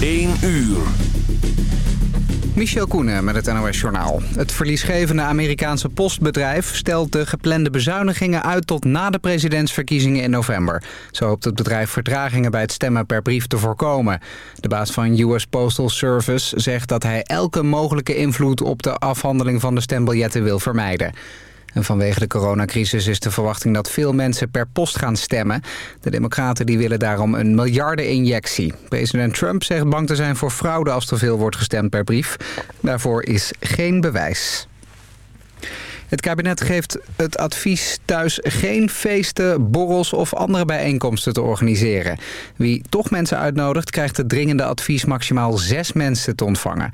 1 uur. Michel Koenen met het NOS Journaal. Het verliesgevende Amerikaanse postbedrijf stelt de geplande bezuinigingen uit tot na de presidentsverkiezingen in november. Zo hoopt het bedrijf vertragingen bij het stemmen per brief te voorkomen. De baas van US Postal Service zegt dat hij elke mogelijke invloed op de afhandeling van de stembiljetten wil vermijden. En vanwege de coronacrisis is de verwachting dat veel mensen per post gaan stemmen. De democraten die willen daarom een miljardeninjectie. President Trump zegt bang te zijn voor fraude als er veel wordt gestemd per brief. Daarvoor is geen bewijs. Het kabinet geeft het advies thuis geen feesten, borrels of andere bijeenkomsten te organiseren. Wie toch mensen uitnodigt krijgt het dringende advies maximaal zes mensen te ontvangen.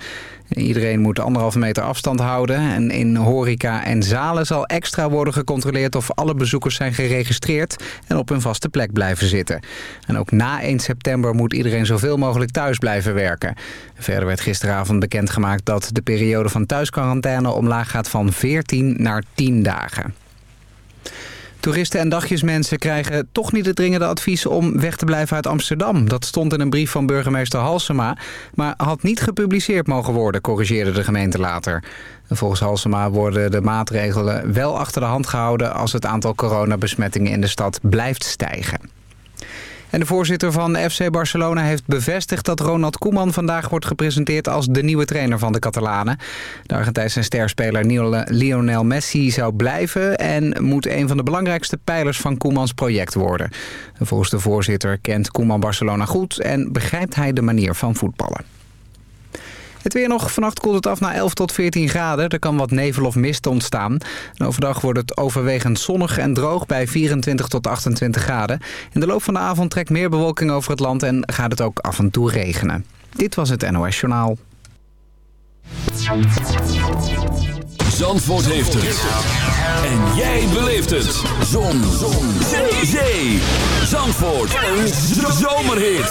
Iedereen moet anderhalve meter afstand houden. En in horeca en zalen zal extra worden gecontroleerd of alle bezoekers zijn geregistreerd en op hun vaste plek blijven zitten. En ook na 1 september moet iedereen zoveel mogelijk thuis blijven werken. Verder werd gisteravond bekendgemaakt dat de periode van thuisquarantaine omlaag gaat van 14 naar 10 dagen. Toeristen en dagjesmensen krijgen toch niet het dringende advies om weg te blijven uit Amsterdam. Dat stond in een brief van burgemeester Halsema, maar had niet gepubliceerd mogen worden, corrigeerde de gemeente later. volgens Halsema worden de maatregelen wel achter de hand gehouden als het aantal coronabesmettingen in de stad blijft stijgen. En de voorzitter van FC Barcelona heeft bevestigd dat Ronald Koeman vandaag wordt gepresenteerd als de nieuwe trainer van de Catalanen. De Argentijnse sterspeler Lionel Messi zou blijven en moet een van de belangrijkste pijlers van Koemans project worden. Volgens de voorzitter kent Koeman Barcelona goed en begrijpt hij de manier van voetballen. Het weer nog. Vannacht koelt het af naar 11 tot 14 graden. Er kan wat nevel of mist ontstaan. En overdag wordt het overwegend zonnig en droog bij 24 tot 28 graden. In de loop van de avond trekt meer bewolking over het land en gaat het ook af en toe regenen. Dit was het NOS Journaal. Zandvoort heeft het. En jij beleeft het. Zon. Zon. Zee. Zee. Zandvoort. Een zomerhit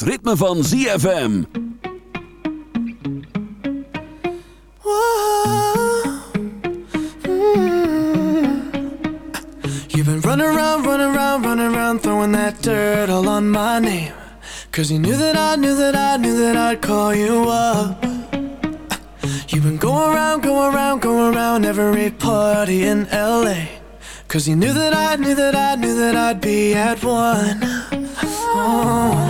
het ritme van ZFM. You've been running around, running around, running around Throwing that dirt all on my name Cause you knew that I, knew that I, knew that I'd call you up You've been going around, going around, going around Every party in L.A. Cause you knew that I, knew that I, knew that I'd be at one. Oh.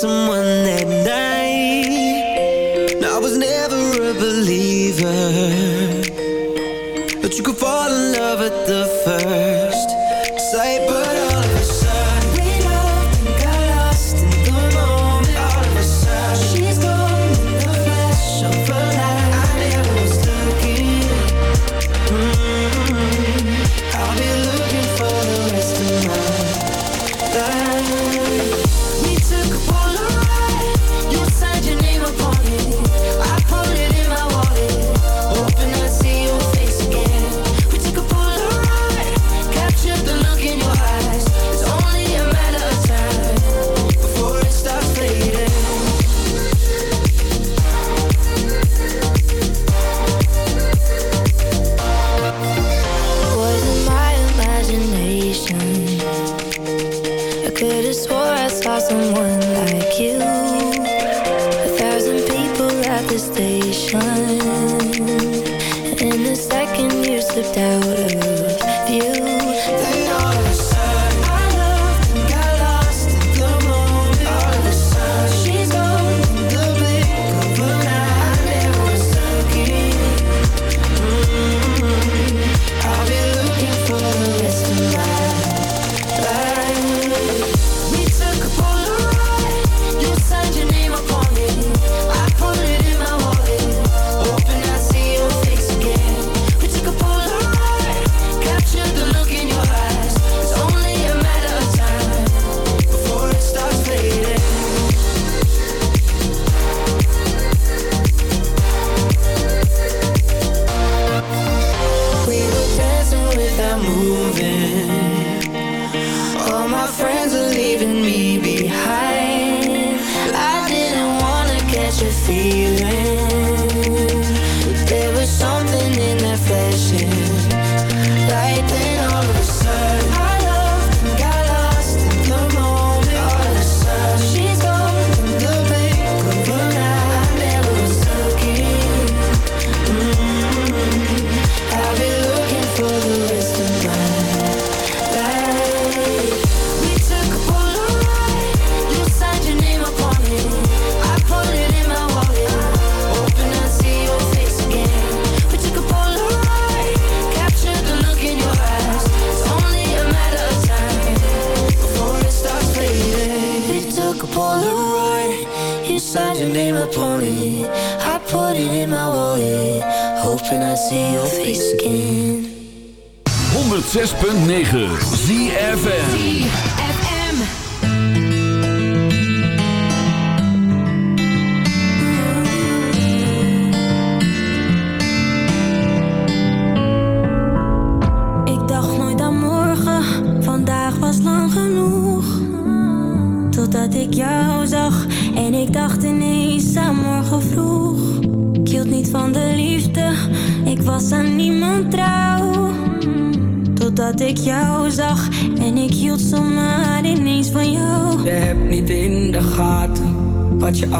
someone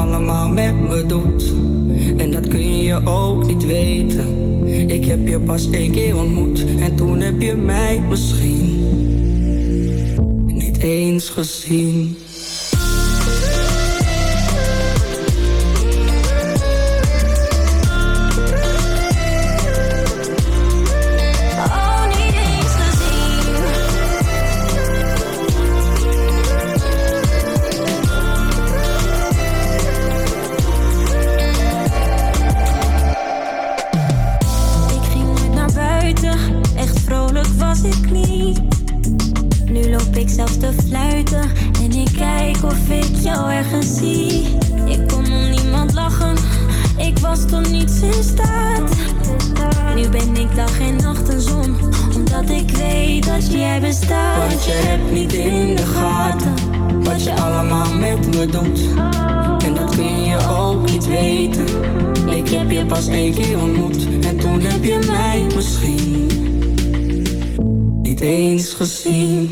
allemaal met me doet. En dat kun je ook niet weten. Ik heb je pas één keer ontmoet en toen heb je mij misschien niet eens gezien. Nu ben ik dag en nacht een zon, omdat ik weet dat jij bestaat. Want je hebt niet in de gaten, wat je allemaal met me doet. En dat kun je ook niet weten. Ik heb je pas één keer ontmoet, en toen heb je mij misschien niet eens gezien.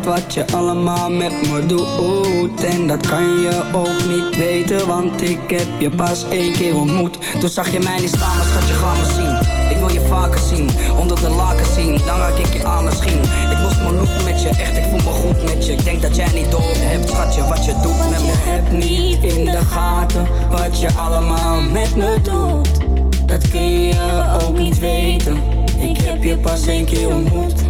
Echt wat je allemaal met me doet. En dat kan je ook niet weten Want ik heb je pas één keer ontmoet. Toen zag je mij niet staan, maar schat je ga me zien. Ik wil je vaker zien, onder de laken zien. Dan raak ik je aan misschien. Ik mijn look met je, echt ik voel me goed met je. Ik denk dat jij niet door hebt, schatje, wat je doet met me Heb niet in de gaten, wat je allemaal met me doet Dat kun je ook niet weten. Ik heb je pas één keer ontmoet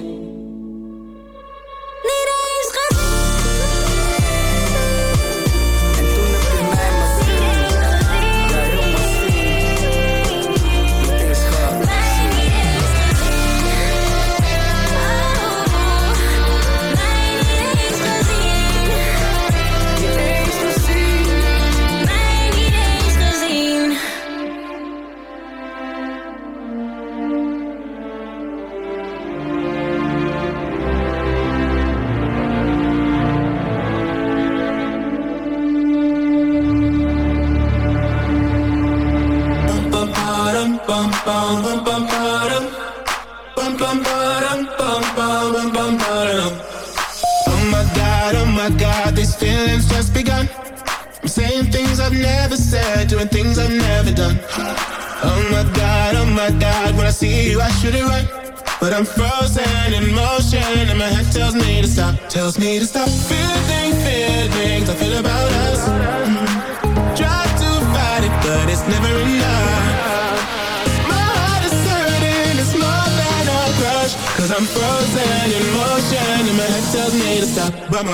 oh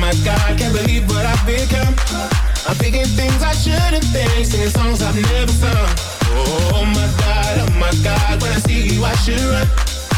my god, can't believe what I've become. I'm thinking things I shouldn't think, singing songs I've never sung. Oh my god, oh my god, when I see you I should run.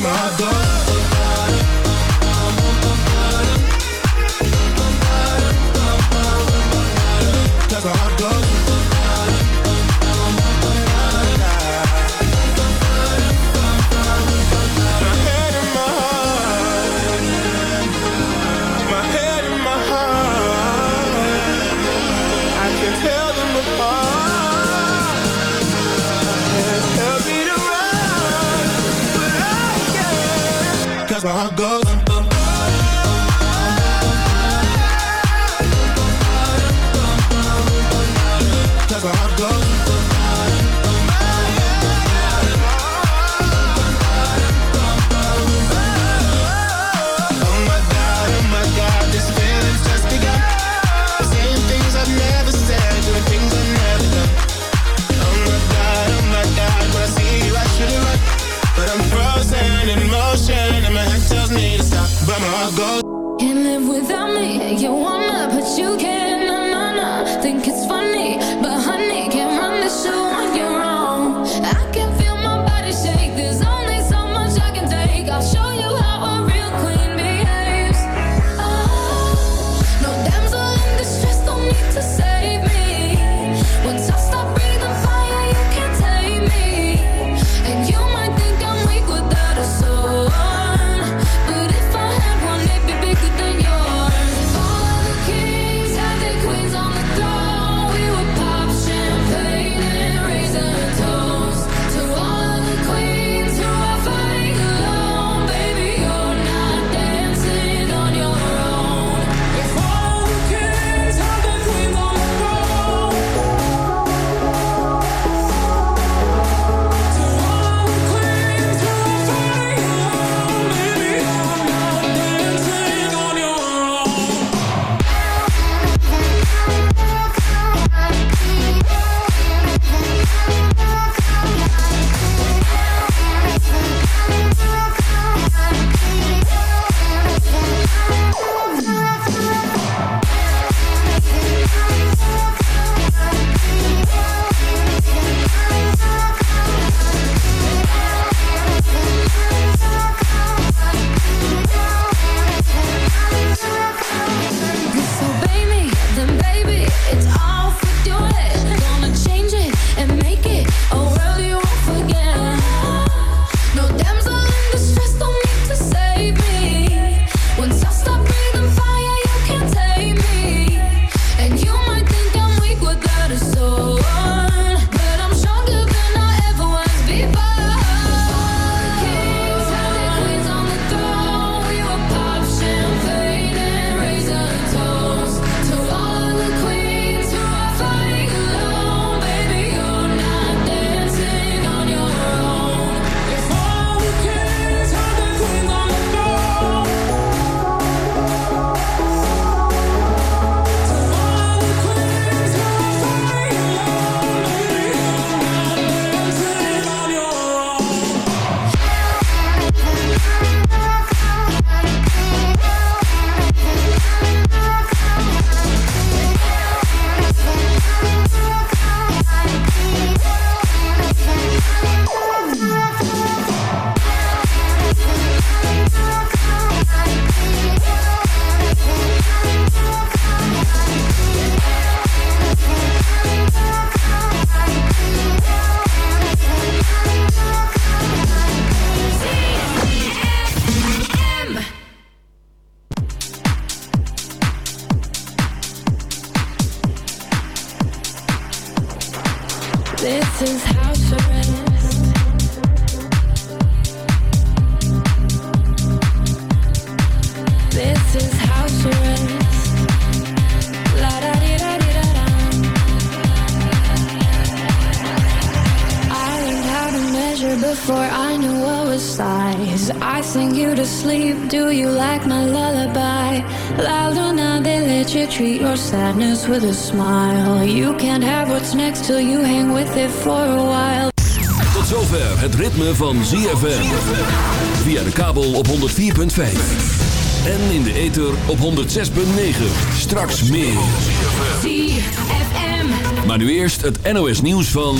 Maar. With a smile. You can't have what's next till you hang with it for a while. Tot zover het ritme van ZFM. Via de kabel op 104.5. En in de ether op 106.9. Straks meer. ZFM. Maar nu eerst het NOS nieuws van...